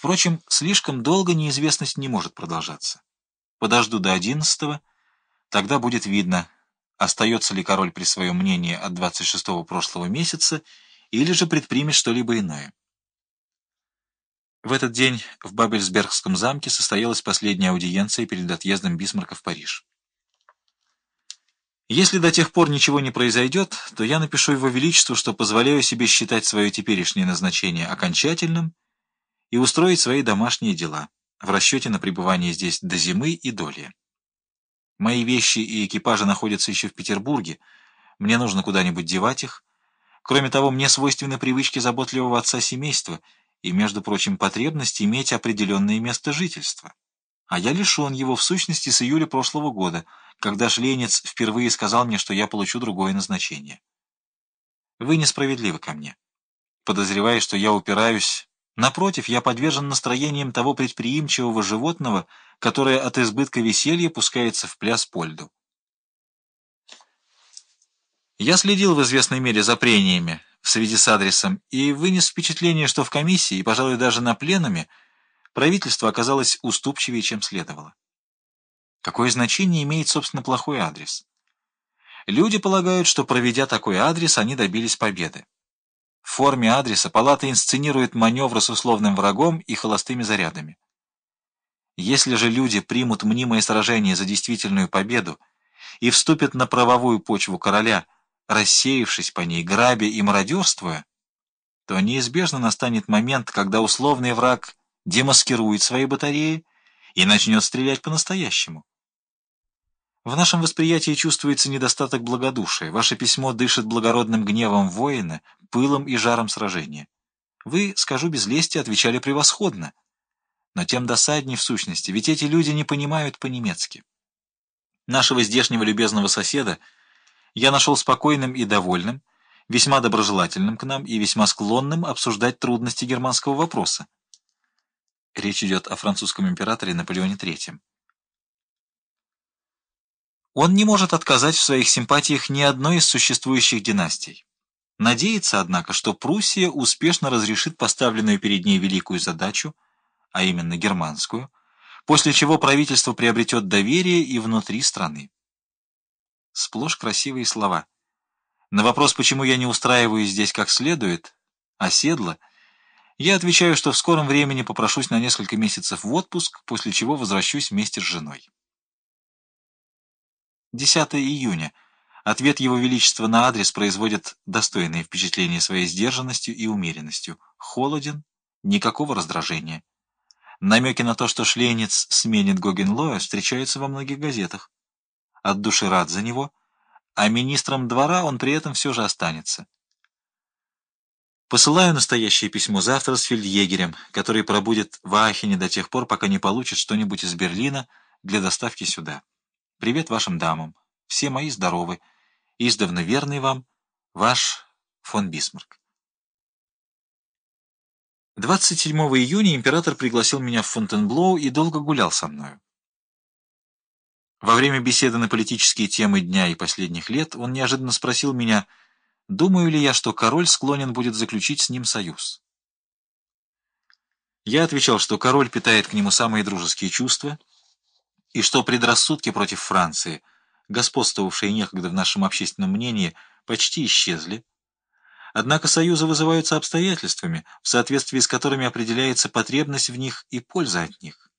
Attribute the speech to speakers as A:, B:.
A: Впрочем, слишком долго неизвестность не может продолжаться. Подожду до одиннадцатого, тогда будет видно, остается ли король при своем мнении от 26-го прошлого месяца или же предпримет что-либо иное. В этот день в Бабельсбергском замке состоялась последняя аудиенция перед отъездом Бисмарка в Париж. Если до тех пор ничего не произойдет, то я напишу Его Величеству, что позволяю себе считать свое теперешнее назначение окончательным и устроить свои домашние дела, в расчете на пребывание здесь до зимы и доли. Мои вещи и экипажи находятся еще в Петербурге, мне нужно куда-нибудь девать их. Кроме того, мне свойственны привычки заботливого отца семейства и, между прочим, потребность иметь определенное место жительства а я лишен его в сущности с июля прошлого года, когда Шленец впервые сказал мне, что я получу другое назначение. Вы несправедливы ко мне. Подозревая, что я упираюсь, напротив, я подвержен настроениям того предприимчивого животного, которое от избытка веселья пускается в пляс по льду. Я следил в известной мере за прениями в связи с адресом и вынес впечатление, что в комиссии, и, пожалуй, даже на пленуме, правительство оказалось уступчивее, чем следовало. Какое значение имеет, собственно, плохой адрес? Люди полагают, что, проведя такой адрес, они добились победы. Форме адреса палата инсценирует маневры с условным врагом и холостыми зарядами. Если же люди примут мнимое сражение за действительную победу и вступят на правовую почву короля, рассеявшись по ней, грабя и мародерствуя, то неизбежно настанет момент, когда условный враг демаскирует свои батареи и начнет стрелять по-настоящему. В нашем восприятии чувствуется недостаток благодушия. Ваше письмо дышит благородным гневом воина, пылом и жаром сражения. Вы, скажу без лести, отвечали превосходно. Но тем досадней в сущности, ведь эти люди не понимают по-немецки. Нашего здешнего любезного соседа я нашел спокойным и довольным, весьма доброжелательным к нам и весьма склонным обсуждать трудности германского вопроса. Речь идет о французском императоре Наполеоне III. Он не может отказать в своих симпатиях ни одной из существующих династий. Надеется, однако, что Пруссия успешно разрешит поставленную перед ней великую задачу, а именно германскую, после чего правительство приобретет доверие и внутри страны. Сплошь красивые слова. На вопрос, почему я не устраиваюсь здесь как следует, оседло, я отвечаю, что в скором времени попрошусь на несколько месяцев в отпуск, после чего возвращусь вместе с женой. 10 июня. Ответ Его Величества на адрес производит достойное впечатление своей сдержанностью и умеренностью. Холоден, никакого раздражения. Намеки на то, что Шленец сменит Гогенлоя, встречаются во многих газетах. От души рад за него, а министром двора он при этом все же останется. Посылаю настоящее письмо завтра с фельдъегерем, который пробудет в Ахене до тех пор, пока не получит что-нибудь из Берлина для доставки сюда. Привет вашим дамам. Все мои здоровы. Издавна верный вам, ваш фон Бисмарк. 27 июня император пригласил меня в Фонтенблоу и долго гулял со мною. Во время беседы на политические темы дня и последних лет он неожиданно спросил меня — Думаю ли я, что король склонен будет заключить с ним союз? Я отвечал, что король питает к нему самые дружеские чувства, и что предрассудки против Франции, господствовавшие некогда в нашем общественном мнении, почти исчезли. Однако союзы вызываются обстоятельствами, в соответствии с которыми определяется потребность в них и польза от них.